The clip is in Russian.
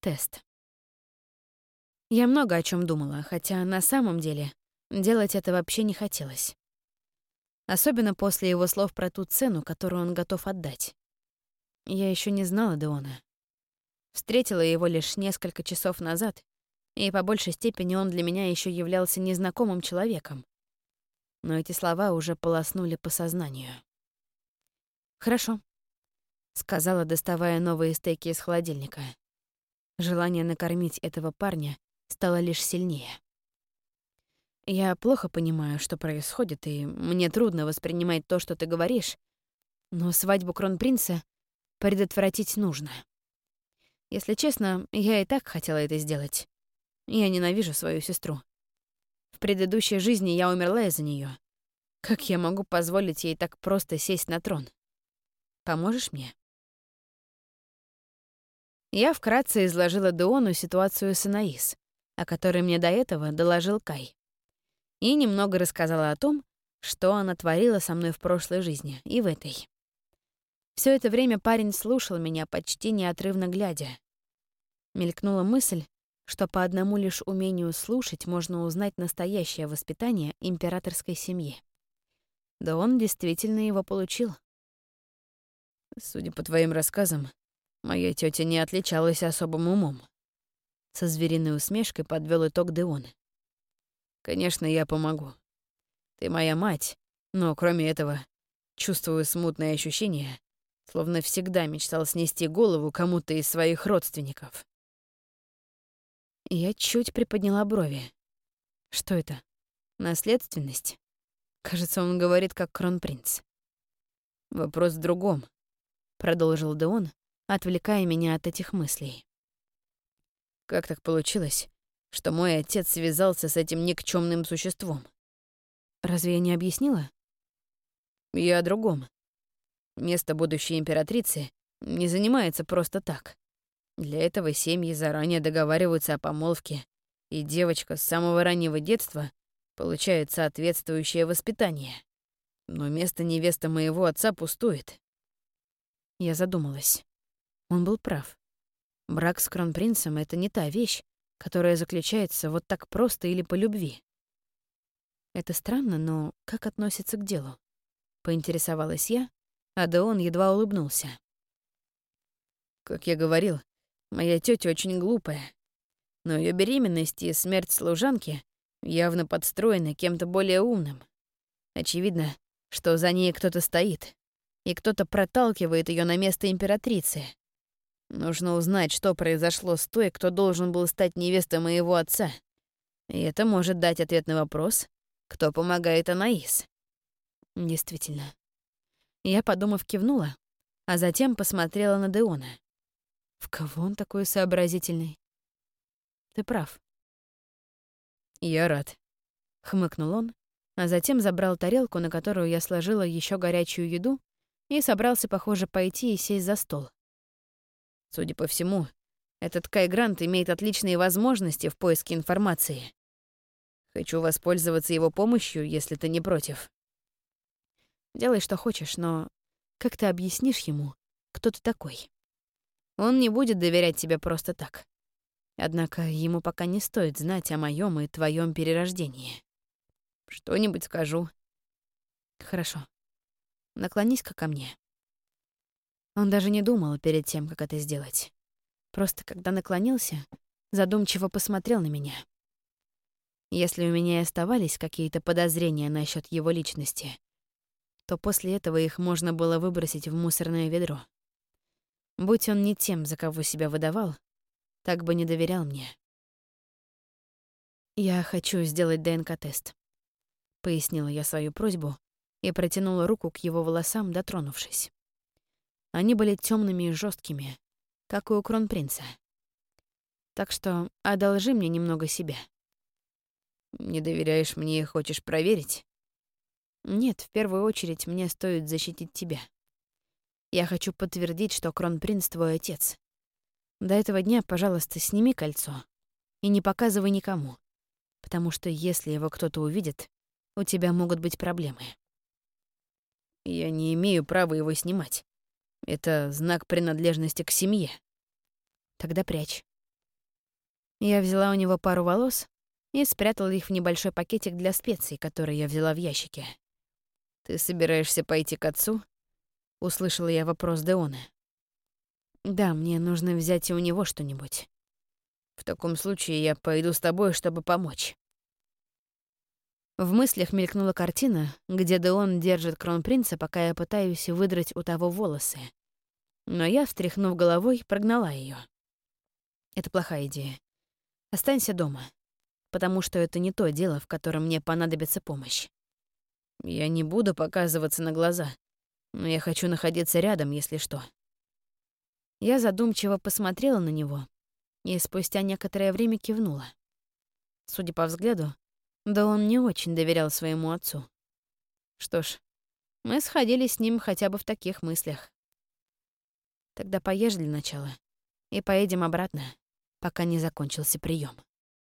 Тест. Я много о чем думала, хотя на самом деле делать это вообще не хотелось. Особенно после его слов про ту цену, которую он готов отдать. Я еще не знала Деона. Встретила его лишь несколько часов назад, и по большей степени он для меня еще являлся незнакомым человеком. Но эти слова уже полоснули по сознанию. «Хорошо», — сказала, доставая новые стейки из холодильника. Желание накормить этого парня стало лишь сильнее. Я плохо понимаю, что происходит, и мне трудно воспринимать то, что ты говоришь, но свадьбу кронпринца предотвратить нужно. Если честно, я и так хотела это сделать. Я ненавижу свою сестру. В предыдущей жизни я умерла из-за нее. Как я могу позволить ей так просто сесть на трон? Поможешь мне? Я вкратце изложила Деону ситуацию с Анаис, о которой мне до этого доложил Кай. И немного рассказала о том, что она творила со мной в прошлой жизни и в этой. Все это время парень слушал меня, почти неотрывно глядя. Мелькнула мысль, что по одному лишь умению слушать можно узнать настоящее воспитание императорской семьи. Да он действительно его получил. Судя по твоим рассказам, моя тетя не отличалась особым умом. Со звериной усмешкой подвел итог Деон. Конечно, я помогу. Ты моя мать, но кроме этого чувствую смутное ощущение, словно всегда мечтал снести голову кому-то из своих родственников. Я чуть приподняла брови. Что это? Наследственность? Кажется, он говорит как кронпринц. Вопрос в другом, продолжил Деон, отвлекая меня от этих мыслей. Как так получилось, что мой отец связался с этим никчемным существом? Разве я не объяснила? Я о другом. Место будущей императрицы не занимается просто так. Для этого семьи заранее договариваются о помолвке, и девочка с самого раннего детства получает соответствующее воспитание. Но место невесты моего отца пустует. Я задумалась. Он был прав. Брак с кронпринцем — это не та вещь, которая заключается вот так просто или по любви. Это странно, но как относится к делу? Поинтересовалась я, а Деон едва улыбнулся. Как я говорил, моя тетя очень глупая. Но ее беременность и смерть служанки явно подстроены кем-то более умным. Очевидно, что за ней кто-то стоит, и кто-то проталкивает ее на место императрицы. Нужно узнать, что произошло с той, кто должен был стать невестой моего отца. И это может дать ответ на вопрос, кто помогает Анаис. Действительно, я, подумав, кивнула, а затем посмотрела на Деона. В кого он такой сообразительный? Ты прав. Я рад. Хмыкнул он, а затем забрал тарелку, на которую я сложила еще горячую еду, и собрался, похоже, пойти и сесть за стол. Судя по всему, этот Кай Грант имеет отличные возможности в поиске информации. Хочу воспользоваться его помощью, если ты не против. Делай, что хочешь, но как ты объяснишь ему, кто ты такой? Он не будет доверять тебе просто так. Однако ему пока не стоит знать о моем и твоем перерождении. Что-нибудь скажу. Хорошо. Наклонись-ка ко мне. Он даже не думал перед тем, как это сделать. Просто когда наклонился, задумчиво посмотрел на меня. Если у меня и оставались какие-то подозрения насчет его личности, то после этого их можно было выбросить в мусорное ведро. Будь он не тем, за кого себя выдавал, так бы не доверял мне. «Я хочу сделать ДНК-тест», — пояснила я свою просьбу и протянула руку к его волосам, дотронувшись. Они были темными и жесткими, как и у кронпринца. Так что одолжи мне немного себя. «Не доверяешь мне и хочешь проверить?» Нет, в первую очередь мне стоит защитить тебя. Я хочу подтвердить, что кронпринц твой отец. До этого дня, пожалуйста, сними кольцо и не показывай никому, потому что если его кто-то увидит, у тебя могут быть проблемы. Я не имею права его снимать. Это знак принадлежности к семье. Тогда прячь. Я взяла у него пару волос и спрятала их в небольшой пакетик для специй, который я взяла в ящике. «Ты собираешься пойти к отцу?» — услышала я вопрос Деона. «Да, мне нужно взять и у него что-нибудь». «В таком случае я пойду с тобой, чтобы помочь». В мыслях мелькнула картина, где Деон держит кронпринца, пока я пытаюсь выдрать у того волосы. Но я, встряхнув головой, прогнала ее. Это плохая идея. Останься дома, потому что это не то дело, в котором мне понадобится помощь. Я не буду показываться на глаза, но я хочу находиться рядом, если что. Я задумчиво посмотрела на него и спустя некоторое время кивнула. Судя по взгляду, да он не очень доверял своему отцу. Что ж, мы сходили с ним хотя бы в таких мыслях. Тогда поешь для начала и поедем обратно, пока не закончился прием.